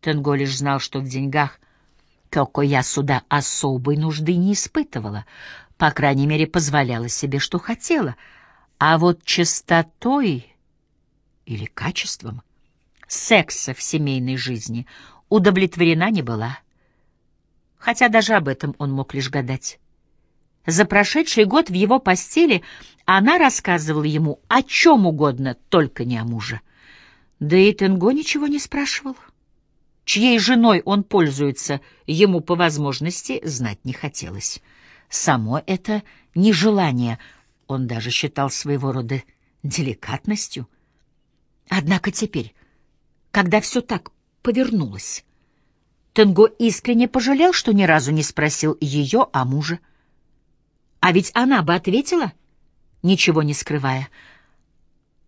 Тенго лишь знал, что в деньгах Кёко я сюда особой нужды не испытывала, по крайней мере, позволяла себе, что хотела, а вот чистотой или качеством секса в семейной жизни удовлетворена не была. Хотя даже об этом он мог лишь гадать. За прошедший год в его постели она рассказывала ему о чем угодно, только не о муже. Да и Тенго ничего не спрашивал. Чьей женой он пользуется, ему по возможности знать не хотелось. Само это нежелание он даже считал своего рода деликатностью. Однако теперь, когда все так повернулось, Тенго искренне пожалел, что ни разу не спросил ее о муже. А ведь она бы ответила, ничего не скрывая,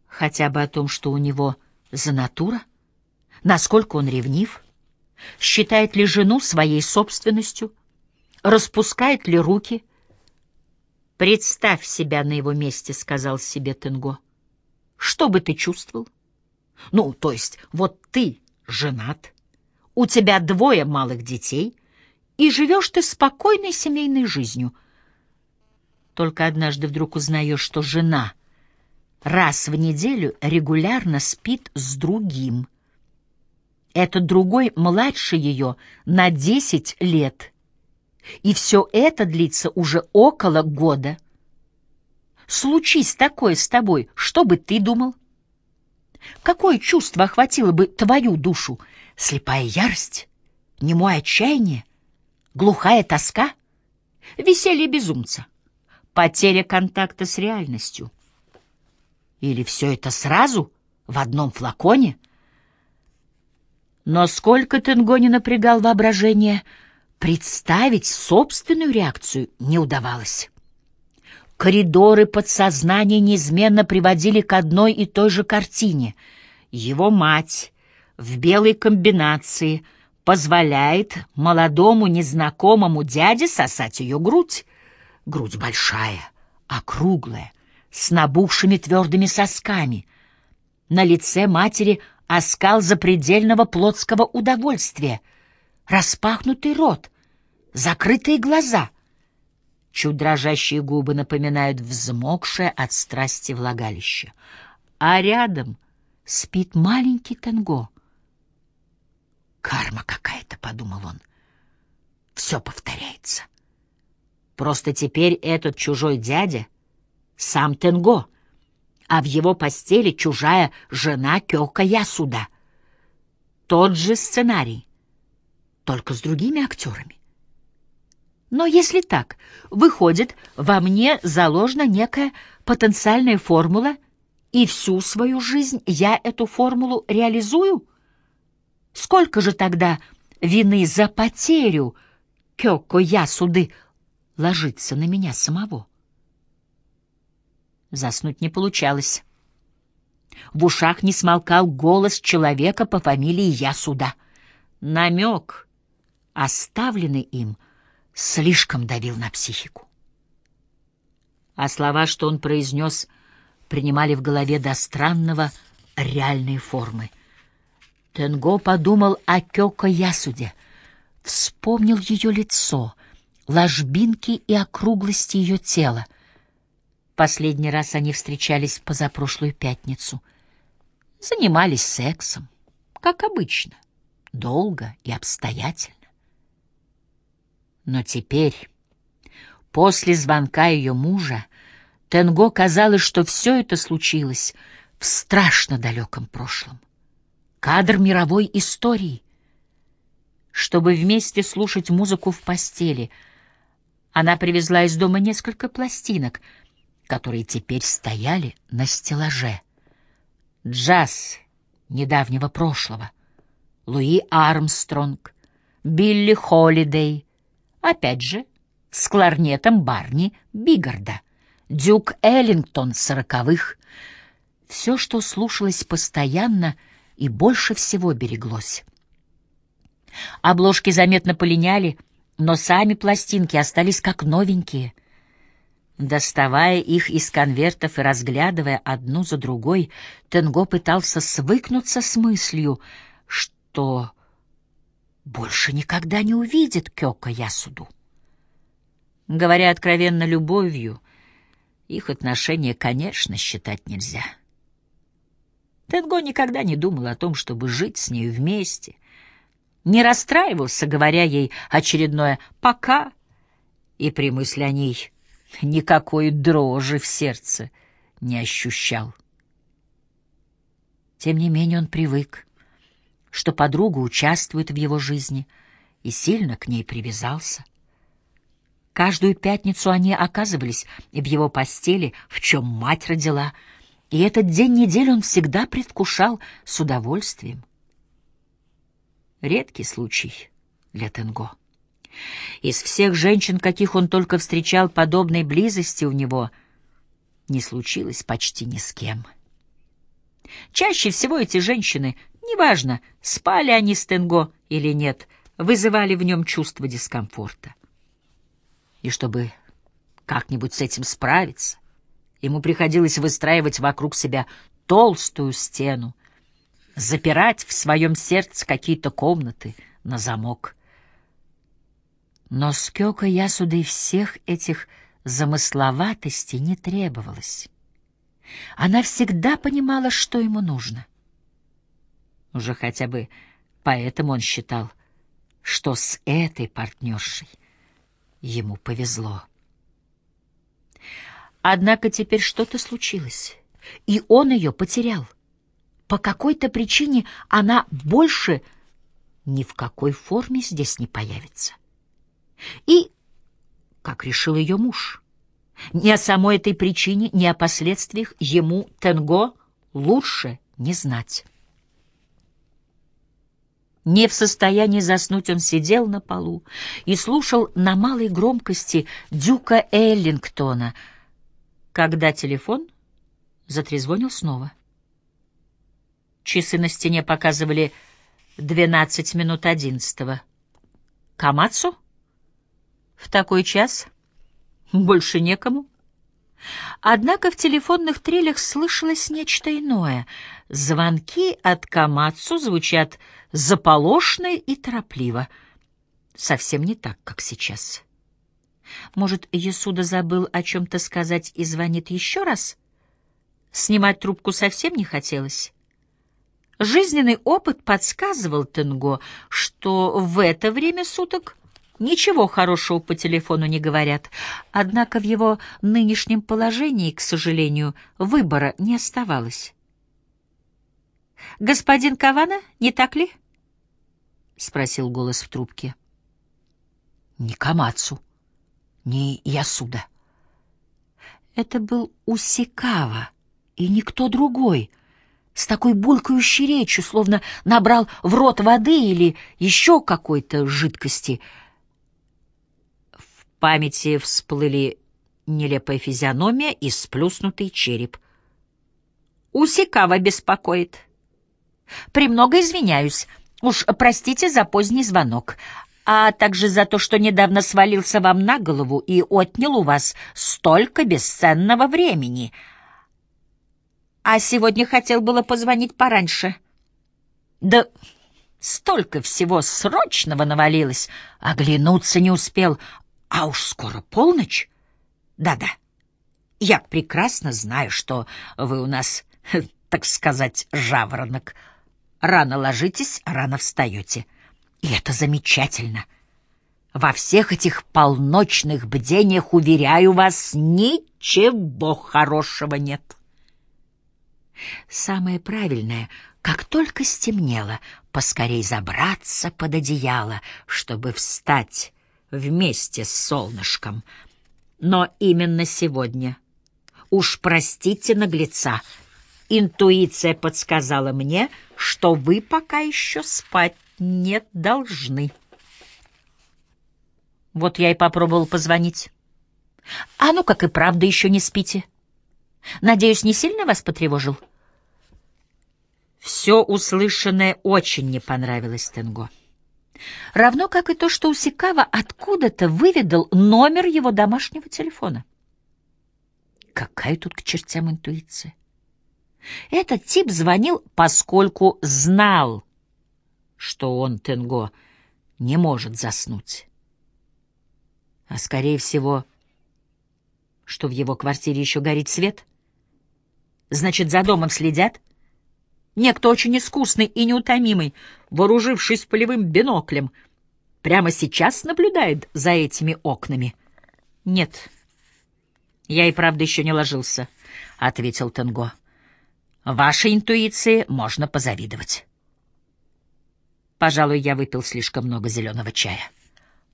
хотя бы о том, что у него за натура, насколько он ревнив, считает ли жену своей собственностью, распускает ли руки. «Представь себя на его месте», — сказал себе Тенго. «Что бы ты чувствовал?» «Ну, то есть, вот ты женат, у тебя двое малых детей, и живешь ты спокойной семейной жизнью. Только однажды вдруг узнаешь, что жена раз в неделю регулярно спит с другим. Этот другой младше ее на десять лет. И все это длится уже около года. Случись такое с тобой, что бы ты думал? Какое чувство охватило бы твою душу? Слепая ярость? Немое отчаяние? Глухая тоска? Веселье безумца? Потеря контакта с реальностью? Или все это сразу, в одном флаконе? Но сколько Тенго не напрягал воображение, представить собственную реакцию не удавалось. Коридоры подсознания неизменно приводили к одной и той же картине. Его мать в белой комбинации позволяет молодому незнакомому дяде сосать ее грудь. Грудь большая, округлая, с набухшими твердыми сосками. На лице матери оскал запредельного плотского удовольствия, распахнутый рот, закрытые глаза. Чуть дрожащие губы напоминают взмокшее от страсти влагалище. А рядом спит маленький Тенго. «Карма какая-то», — подумал он. «Все повторяется. Просто теперь этот чужой дядя — сам Тенго, а в его постели чужая жена Кёка Ясуда. Тот же сценарий, только с другими актерами. Но если так, выходит, во мне заложена некая потенциальная формула, и всю свою жизнь я эту формулу реализую? Сколько же тогда вины за потерю Кёко Ясуды ложится на меня самого? Заснуть не получалось. В ушах не смолкал голос человека по фамилии Ясуда. Намек, оставленный им, — слишком давил на психику. А слова, что он произнес, принимали в голове до странного реальные формы. Тенго подумал о Кёко Ясуде, вспомнил ее лицо, ложбинки и округлости ее тела. Последний раз они встречались позапрошлую пятницу. Занимались сексом, как обычно, долго и обстоятельно. Но теперь, после звонка ее мужа, Тенго казалось, что все это случилось в страшно далеком прошлом. Кадр мировой истории. Чтобы вместе слушать музыку в постели, она привезла из дома несколько пластинок, которые теперь стояли на стеллаже. Джаз недавнего прошлого, Луи Армстронг, Билли Холидей — Опять же, с кларнетом Барни Бигарда, Дюк Эллингтон сороковых. Все, что слушалось постоянно и больше всего береглось. Обложки заметно полиняли, но сами пластинки остались как новенькие. Доставая их из конвертов и разглядывая одну за другой, Тенго пытался свыкнуться с мыслью, что больше никогда не увидит Кёка Ясуду. Говоря откровенно любовью, их отношения, конечно, считать нельзя. Тенго никогда не думал о том, чтобы жить с ней вместе, не расстраивался, говоря ей очередное «пока», и при мысли о ней никакой дрожи в сердце не ощущал. Тем не менее он привык, что подруга участвует в его жизни, и сильно к ней привязался. Каждую пятницу они оказывались в его постели, в чем мать родила, и этот день недели он всегда предвкушал с удовольствием. Редкий случай для Тенго. Из всех женщин, каких он только встречал, подобной близости у него не случилось почти ни с кем. Чаще всего эти женщины, неважно, спали они с Тенго или нет, вызывали в нем чувство дискомфорта. И чтобы как-нибудь с этим справиться, ему приходилось выстраивать вокруг себя толстую стену, запирать в своем сердце какие-то комнаты на замок — но с Кёко Ясудой всех этих замысловатостей не требовалось. Она всегда понимала, что ему нужно. Уже хотя бы поэтому он считал, что с этой партнершей ему повезло. Однако теперь что-то случилось, и он ее потерял. По какой-то причине она больше ни в какой форме здесь не появится. И, как решил ее муж, ни о самой этой причине, ни о последствиях ему, Тенго, лучше не знать. Не в состоянии заснуть он сидел на полу и слушал на малой громкости Дюка Эллингтона, когда телефон затрезвонил снова. Часы на стене показывали двенадцать минут одиннадцатого. «Камацу?» В такой час больше некому. Однако в телефонных трелях слышалось нечто иное. Звонки от Камацу звучат заполошно и торопливо. Совсем не так, как сейчас. Может, Ясуда забыл о чем-то сказать и звонит еще раз? Снимать трубку совсем не хотелось. Жизненный опыт подсказывал Тенго, что в это время суток Ничего хорошего по телефону не говорят. Однако в его нынешнем положении, к сожалению, выбора не оставалось. «Господин Кавана, не так ли?» — спросил голос в трубке. «Не Камацу, не Ясуда. Это был Усикава, и никто другой» с такой булькающей речью, словно набрал в рот воды или еще какой-то жидкости — памяти всплыли нелепая физиономия и сплюснутый череп. «Усикава беспокоит. Премного извиняюсь. Уж простите за поздний звонок, а также за то, что недавно свалился вам на голову и отнял у вас столько бесценного времени. А сегодня хотел было позвонить пораньше. Да столько всего срочного навалилось, оглянуться не успел, а уж скоро полночь. Да-да. Я прекрасно знаю, что вы у нас, так сказать, жаворонок. Рано ложитесь, рано встаете. И это замечательно. Во всех этих полночных бдениях, уверяю вас, ничего хорошего нет. Самое правильное, как только стемнело, поскорей забраться под одеяло, чтобы встать вместе с солнышком. Но именно сегодня, уж простите наглеца, интуиция подсказала мне, что вы пока еще спать не должны. Вот я и попробовал позвонить. А ну, как и правда, еще не спите. Надеюсь, не сильно вас потревожил? Все услышанное очень не понравилось Тенго. Равно как и то, что Усикава откуда-то выведал номер его домашнего телефона. Какая тут к чертям интуиция? Этот тип звонил, поскольку знал, что он, Тенго, не может заснуть. А скорее всего, что в его квартире еще горит свет? Значит, за домом следят? Некто очень искусный и неутомимый, вооружившись полевым биноклем, прямо сейчас наблюдает за этими окнами. Нет, я и правда еще не ложился, — ответил Тенго. Вашей интуиции можно позавидовать. Пожалуй, я выпил слишком много зеленого чая.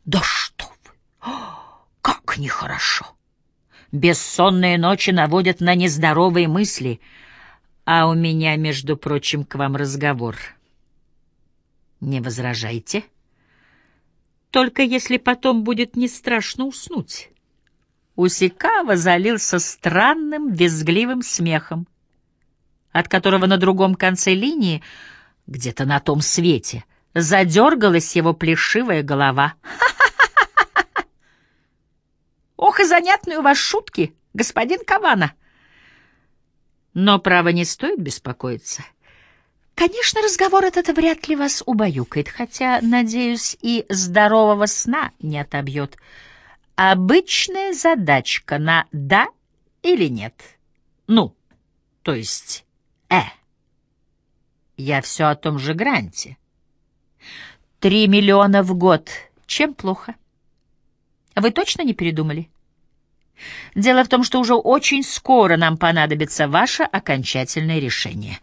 Да что вы! Как нехорошо! Бессонные ночи наводят на нездоровые мысли, а у меня, между прочим, к вам разговор. Не возражайте? Только если потом будет не страшно уснуть. Усикава залился странным, визгливым смехом, от которого на другом конце линии, где-то на том свете, задергалась его плешивая голова. «Ох, и занятные у вас шутки, господин Кавана!» Но, право, не стоит беспокоиться. Конечно, разговор этот вряд ли вас убаюкает, хотя, надеюсь, и здорового сна не отобьет. Обычная задачка на «да» или «нет». Ну, то есть «э». Я все о том же гранте. Три миллиона в год. Чем плохо? Вы точно не передумали? Дело в том, что уже очень скоро нам понадобится ваше окончательное решение.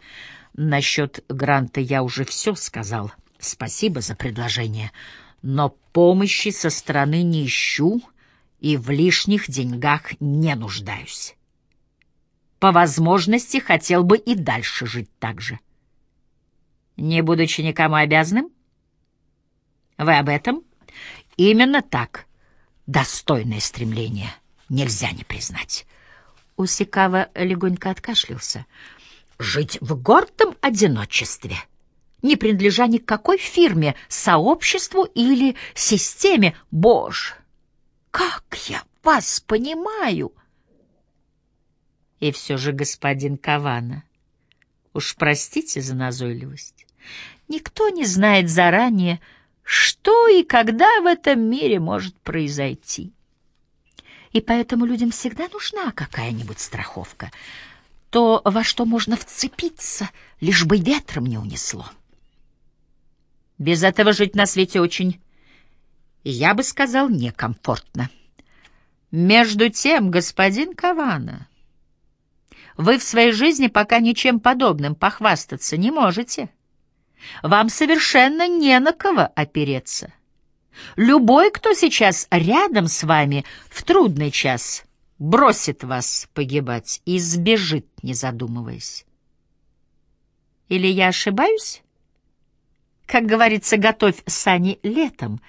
Насчет гранта я уже все сказал. Спасибо за предложение. Но помощи со стороны не ищу и в лишних деньгах не нуждаюсь. По возможности хотел бы и дальше жить так же. Не будучи никому обязанным, вы об этом? Именно так. Достойное стремление. Нельзя не признать. Усикава легонько откашлялся. Жить в гордом одиночестве, не принадлежа ни какой фирме, сообществу или системе. Боже, как я вас понимаю! И все же, господин Кавана, уж простите за назойливость, никто не знает заранее, что и когда в этом мире может произойти. И поэтому людям всегда нужна какая-нибудь страховка, то, во что можно вцепиться, лишь бы ветром не унесло. Без этого жить на свете очень, я бы сказал, некомфортно. Между тем, господин Кавана, вы в своей жизни пока ничем подобным похвастаться не можете. Вам совершенно не на кого опереться. Любой, кто сейчас рядом с вами в трудный час, бросит вас погибать и сбежит, не задумываясь. Или я ошибаюсь? Как говорится, готовь сани летом,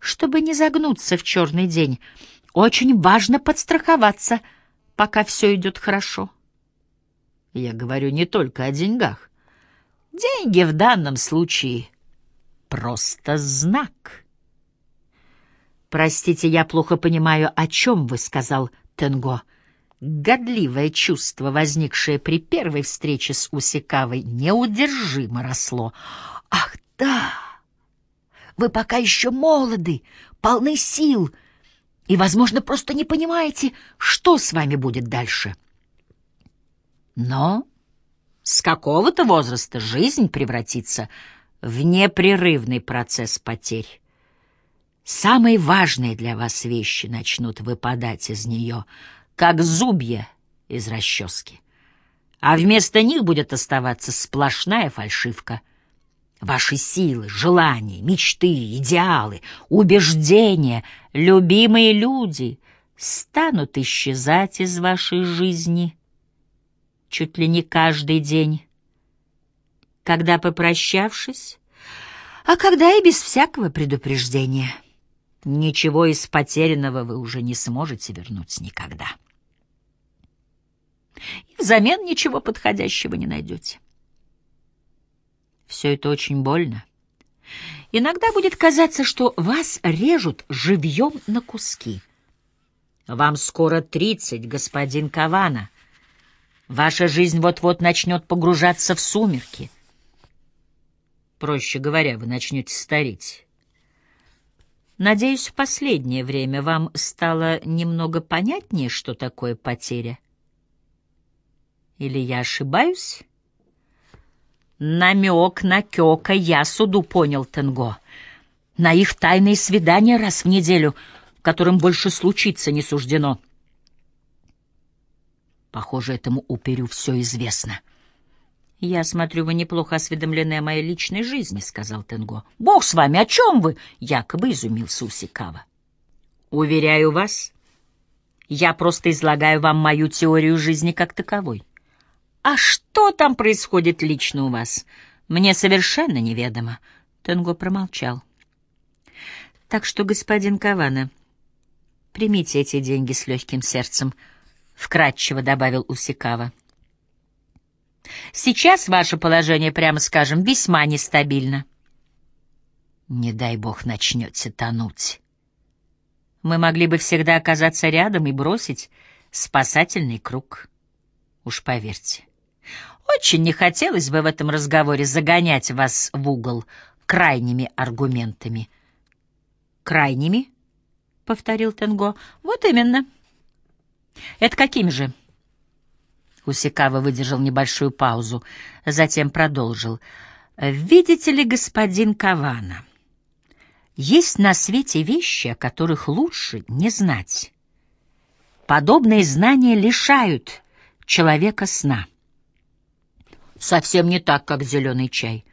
чтобы не загнуться в черный день. Очень важно подстраховаться, пока все идет хорошо. Я говорю не только о деньгах. Деньги в данном случае просто знак. «Простите, я плохо понимаю, о чем вы», — сказал Тенго. Годливое чувство, возникшее при первой встрече с Усикавой, неудержимо росло. «Ах, да! Вы пока еще молоды, полны сил, и, возможно, просто не понимаете, что с вами будет дальше». Но с какого-то возраста жизнь превратится в непрерывный процесс потерь. Самые важные для вас вещи начнут выпадать из нее, как зубья из расчески. А вместо них будет оставаться сплошная фальшивка. Ваши силы, желания, мечты, идеалы, убеждения, любимые люди станут исчезать из вашей жизни — чуть ли не каждый день. Когда попрощавшись, а когда и без всякого предупреждения. Ничего из потерянного вы уже не сможете вернуть никогда. И взамен ничего подходящего не найдете. Все это очень больно. Иногда будет казаться, что вас режут живьем на куски. Вам скоро тридцать, господин Кавана — Ваша жизнь вот-вот начнет погружаться в сумерки. Проще говоря, вы начнете стареть. Надеюсь, в последнее время вам стало немного понятнее, что такое потеря. Или я ошибаюсь? Намек на Кёка я суду понял, Тенго. На их тайные свидания раз в неделю, которым больше случиться не суждено. Похоже, этому уперю все известно. «Я смотрю, вы неплохо осведомлены о моей личной жизни», — сказал Тенго. «Бог с вами, о чем вы?» — якобы изумился Усикава. «Уверяю вас, я просто излагаю вам мою теорию жизни как таковой. А что там происходит лично у вас, мне совершенно неведомо». Тенго промолчал. «Так что, господин Кавана, примите эти деньги с легким сердцем», — вкратчиво добавил Усикава. Сейчас ваше положение, прямо скажем, весьма нестабильно. Не дай бог начнете тонуть. Мы могли бы всегда оказаться рядом и бросить спасательный круг. Уж поверьте. Очень не хотелось бы в этом разговоре загонять вас в угол крайними аргументами. «Крайними?» — повторил Тенго. «Вот именно». «Это какими же?» Усикава выдержал небольшую паузу, затем продолжил. «Видите ли, господин Кавана, есть на свете вещи, о которых лучше не знать. Подобные знания лишают человека сна. Совсем не так, как зеленый чай.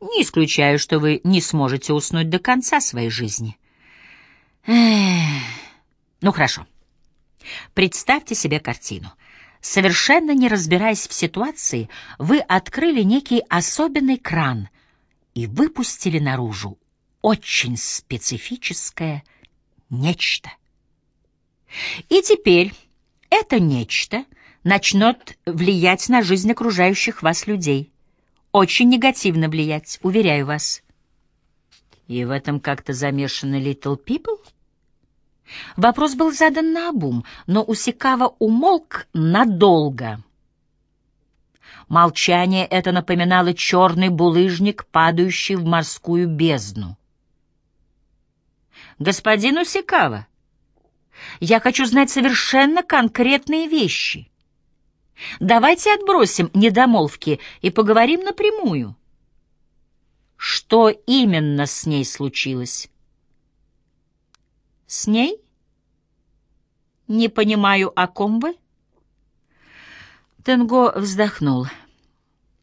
Не исключаю, что вы не сможете уснуть до конца своей жизни. Эх. Ну, хорошо. Представьте себе картину — Совершенно не разбираясь в ситуации, вы открыли некий особенный кран и выпустили наружу очень специфическое нечто. И теперь это нечто начнет влиять на жизнь окружающих вас людей. Очень негативно влиять, уверяю вас. И в этом как-то замешаны Little People? — Вопрос был задан на обум, но Усикава умолк надолго. Молчание это напоминало черный булыжник, падающий в морскую бездну. «Господин Усикава, я хочу знать совершенно конкретные вещи. Давайте отбросим недомолвки и поговорим напрямую. Что именно с ней случилось?» С ней? Не понимаю, о ком вы? Тенго вздохнул.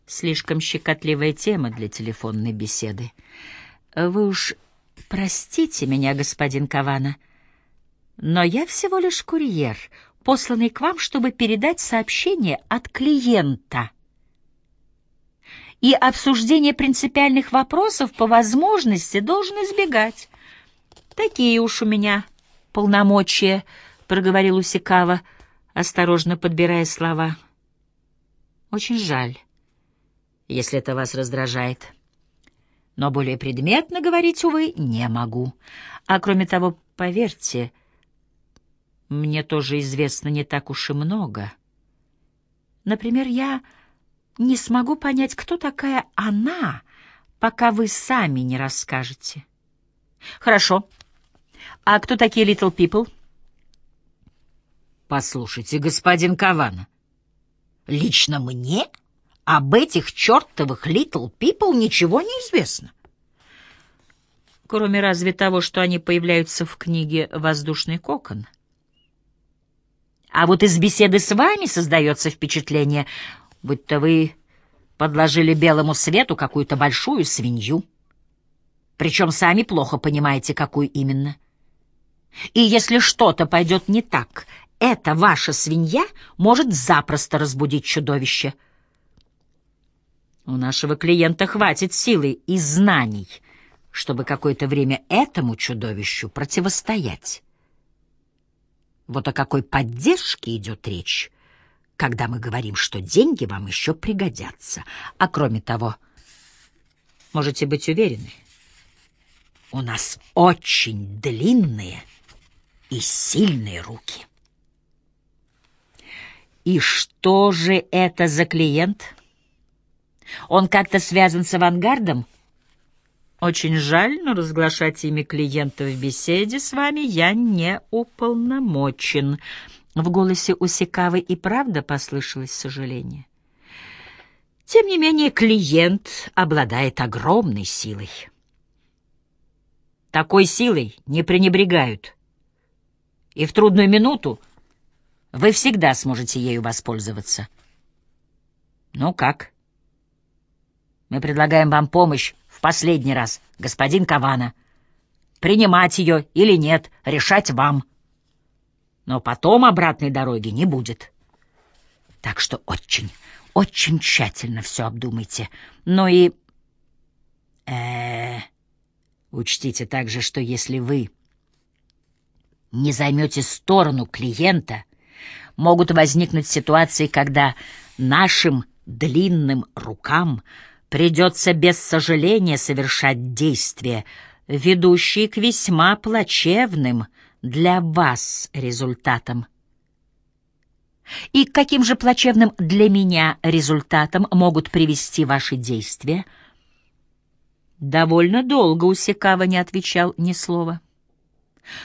Слишком щекотливая тема для телефонной беседы. Вы уж простите меня, господин Кавана, но я всего лишь курьер, посланный к вам, чтобы передать сообщение от клиента. И обсуждение принципиальных вопросов по возможности должен избегать. Такие уж у меня полномочия, проговорил Усикава, осторожно подбирая слова. Очень жаль, если это вас раздражает. Но более предметно говорить, увы, не могу. А кроме того, поверьте, мне тоже известно не так уж и много. Например, я не смогу понять, кто такая она, пока вы сами не расскажете. Хорошо, а кто такие Little People? Послушайте, господин Кавана, лично мне об этих чертовых Little People ничего не известно. Кроме разве того, что они появляются в книге «Воздушный кокон». А вот из беседы с вами создается впечатление, будто вы подложили белому свету какую-то большую свинью. Причем сами плохо понимаете, какую именно. И если что-то пойдет не так, эта ваша свинья может запросто разбудить чудовище. У нашего клиента хватит силы и знаний, чтобы какое-то время этому чудовищу противостоять. Вот о какой поддержке идет речь, когда мы говорим, что деньги вам еще пригодятся. А кроме того, можете быть уверены, у нас очень длинные и сильные руки. И что же это за клиент? Он как-то связан с авангардом? Очень жаль, но разглашать имя клиента в беседе с вами я не уполномочен. В голосе Усикавы и правда послышалось сожаление. Тем не менее, клиент обладает огромной силой. Такой силой не пренебрегают. И в трудную минуту вы всегда сможете ею воспользоваться. Ну как? Мы предлагаем вам помощь в последний раз, господин Кавана. Принимать ее или нет, решать вам. Но потом обратной дороги не будет. Так что очень, очень тщательно все обдумайте. Ну и... Э, -э учтите также, что если вы не займете сторону клиента, могут возникнуть ситуации, когда нашим длинным рукам придется без сожаления совершать действия, ведущие к весьма плачевным для вас результатам. И каким же плачевным для меня результатам могут привести ваши действия? Довольно долго Усекава не отвечал ни слова.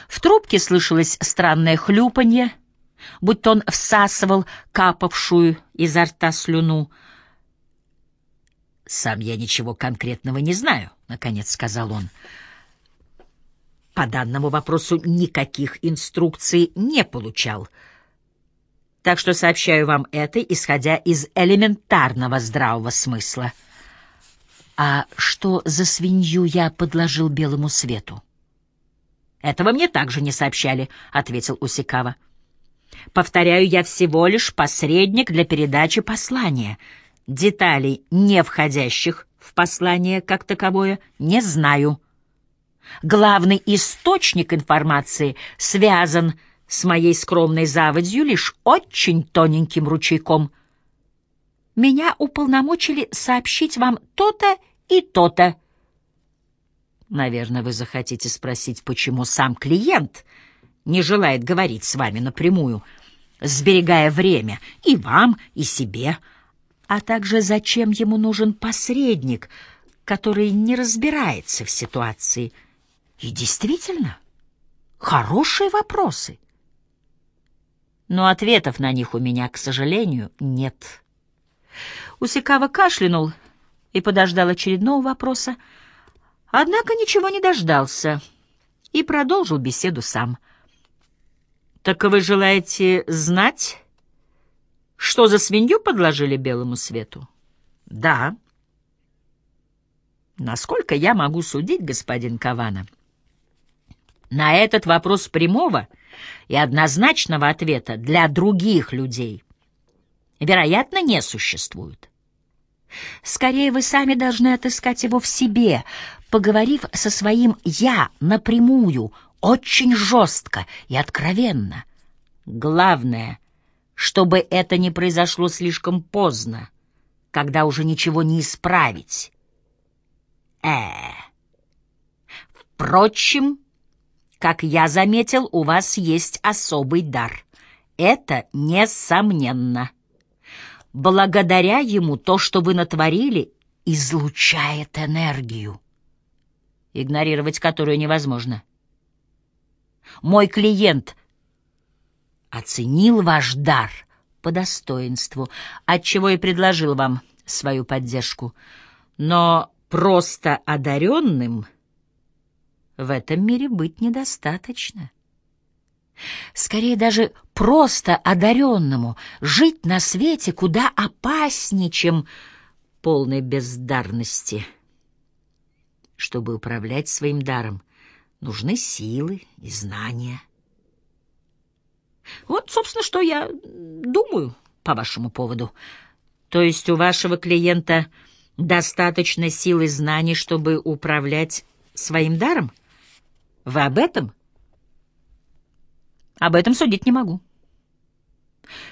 В трубке слышалось странное хлюпанье, будто он всасывал капавшую изо рта слюну. «Сам я ничего конкретного не знаю», — наконец сказал он. «По данному вопросу никаких инструкций не получал. Так что сообщаю вам это, исходя из элементарного здравого смысла». «А что за свинью я подложил белому свету?» «Этого мне также не сообщали», — ответил Усикава. «Повторяю, я всего лишь посредник для передачи послания. Деталей, не входящих в послание как таковое, не знаю. Главный источник информации связан с моей скромной заводью лишь очень тоненьким ручейком. Меня уполномочили сообщить вам то-то и то-то, Наверное, вы захотите спросить, почему сам клиент не желает говорить с вами напрямую, сберегая время и вам, и себе, а также зачем ему нужен посредник, который не разбирается в ситуации. И действительно, хорошие вопросы. Но ответов на них у меня, к сожалению, нет. Усикава кашлянул и подождал очередного вопроса, Однако ничего не дождался и продолжил беседу сам. «Так вы желаете знать, что за свинью подложили белому свету?» «Да». «Насколько я могу судить, господин Кавана?» На этот вопрос прямого и однозначного ответа для других людей, вероятно, не существует. Скорее, вы сами должны отыскать его в себе, поговорив со своим «я» напрямую, очень жестко и откровенно. Главное, чтобы это не произошло слишком поздно, когда уже ничего не исправить. э Впрочем, как я заметил, у вас есть особый дар. Это несомненно. Благодаря ему то, что вы натворили, излучает энергию игнорировать которую невозможно. Мой клиент оценил ваш дар по достоинству, отчего и предложил вам свою поддержку. Но просто одаренным в этом мире быть недостаточно. Скорее даже просто одаренному жить на свете куда опаснее, чем полной бездарности. Чтобы управлять своим даром, нужны силы и знания. Вот, собственно, что я думаю по вашему поводу. То есть у вашего клиента достаточно сил и знаний, чтобы управлять своим даром? Вы об этом? Об этом судить не могу.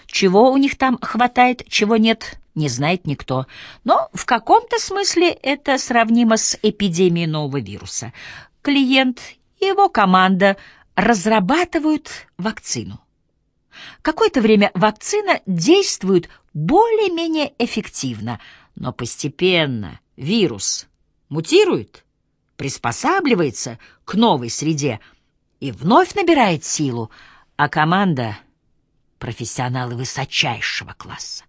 Чего у них там хватает, чего нет, не знает никто. Но в каком-то смысле это сравнимо с эпидемией нового вируса. Клиент и его команда разрабатывают вакцину. Какое-то время вакцина действует более-менее эффективно, но постепенно вирус мутирует приспосабливается к новой среде и вновь набирает силу, а команда — профессионалы высочайшего класса.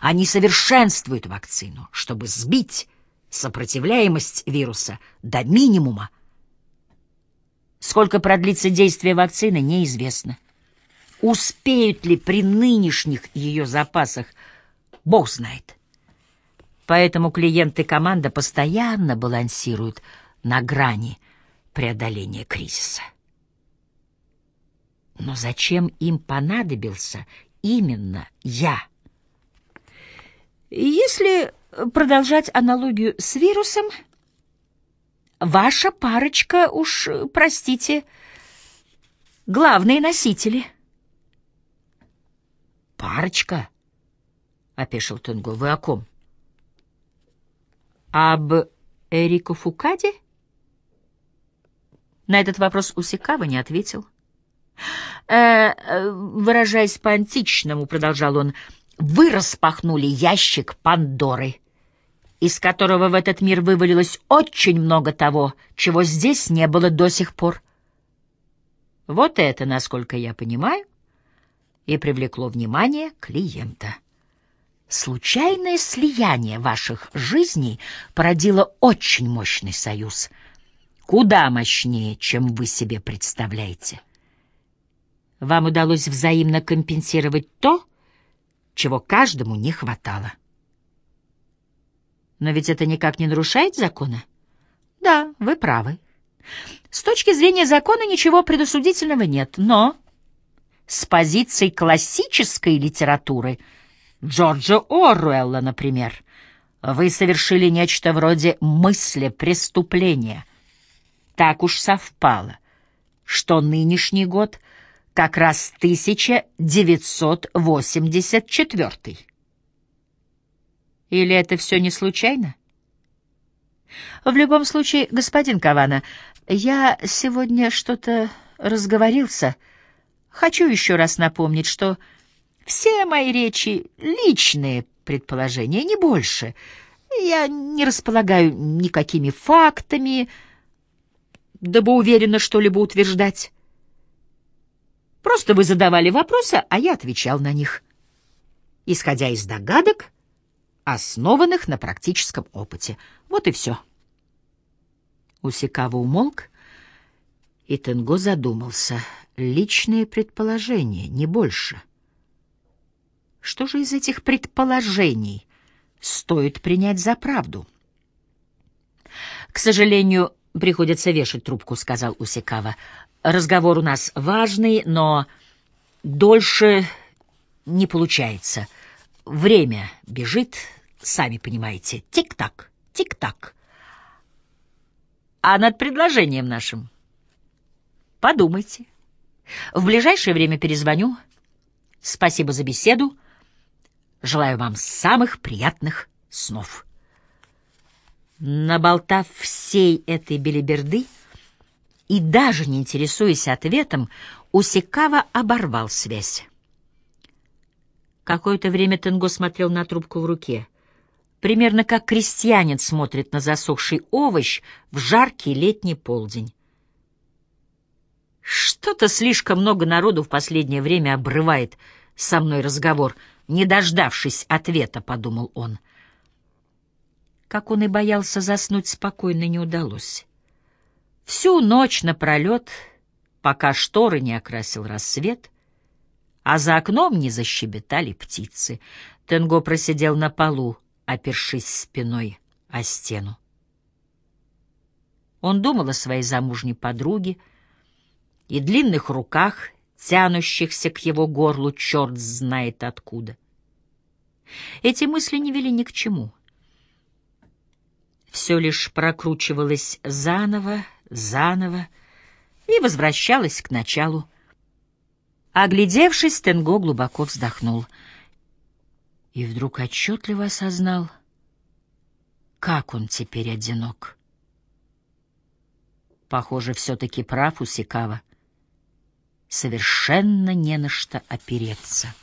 Они совершенствуют вакцину, чтобы сбить сопротивляемость вируса до минимума. Сколько продлится действие вакцины, неизвестно. Успеют ли при нынешних ее запасах, бог знает. Поэтому клиенты команда постоянно балансируют на грани преодоления кризиса. Но зачем им понадобился именно я? Если продолжать аналогию с вирусом, ваша парочка уж, простите, главные носители. Парочка? — опешил Тенго. — Вы о ком? — Об Эрико Фукаде? На этот вопрос Усикава не ответил. Э, э, выражаясь по-античному, продолжал он, вы распахнули ящик Пандоры, из которого в этот мир вывалилось очень много того, чего здесь не было до сих пор. Вот это, насколько я понимаю, и привлекло внимание клиента. Случайное слияние ваших жизней породило очень мощный союз, куда мощнее, чем вы себе представляете. Вам удалось взаимно компенсировать то, чего каждому не хватало. Но ведь это никак не нарушает закона? Да, вы правы. С точки зрения закона ничего предосудительного нет, но с позиции классической литературы, Джорджа Оруэлла, например, вы совершили нечто вроде мысли преступления. Так уж совпало, что нынешний год — как раз 1984. Или это все не случайно? В любом случае, господин Кавана, я сегодня что-то разговорился. Хочу еще раз напомнить, что все мои речи — личные предположения, не больше. Я не располагаю никакими фактами, дабы уверенно что-либо утверждать. Просто вы задавали вопросы, а я отвечал на них, исходя из догадок, основанных на практическом опыте. Вот и все. Усикава умолк, и Тенго задумался. Личные предположения, не больше. Что же из этих предположений стоит принять за правду? К сожалению, приходится вешать трубку, сказал Усикава. Разговор у нас важный, но дольше не получается. Время бежит, сами понимаете. Тик-так, тик-так. А над предложением нашим подумайте. В ближайшее время перезвоню. Спасибо за беседу. Желаю вам самых приятных снов. Наболтав всей этой белиберды, и даже не интересуясь ответом, Усикава оборвал связь. Какое-то время Тенго смотрел на трубку в руке, примерно как крестьянин смотрит на засохший овощ в жаркий летний полдень. Что-то слишком много народу в последнее время обрывает со мной разговор, не дождавшись ответа, — подумал он. Как он и боялся заснуть спокойно, не удалось. Всю ночь напролет, пока шторы не окрасил рассвет, а за окном не защебетали птицы. Тенго просидел на полу, опершись спиной о стену. Он думал о своей замужней подруге и длинных руках, тянущихся к его горлу черт знает откуда. Эти мысли не вели ни к чему. Все лишь прокручивалось заново, заново и возвращалась к началу. Оглядевшись, Тенго глубоко вздохнул и вдруг отчетливо осознал, как он теперь одинок. Похоже, все-таки прав Усикава. Совершенно не на что опереться.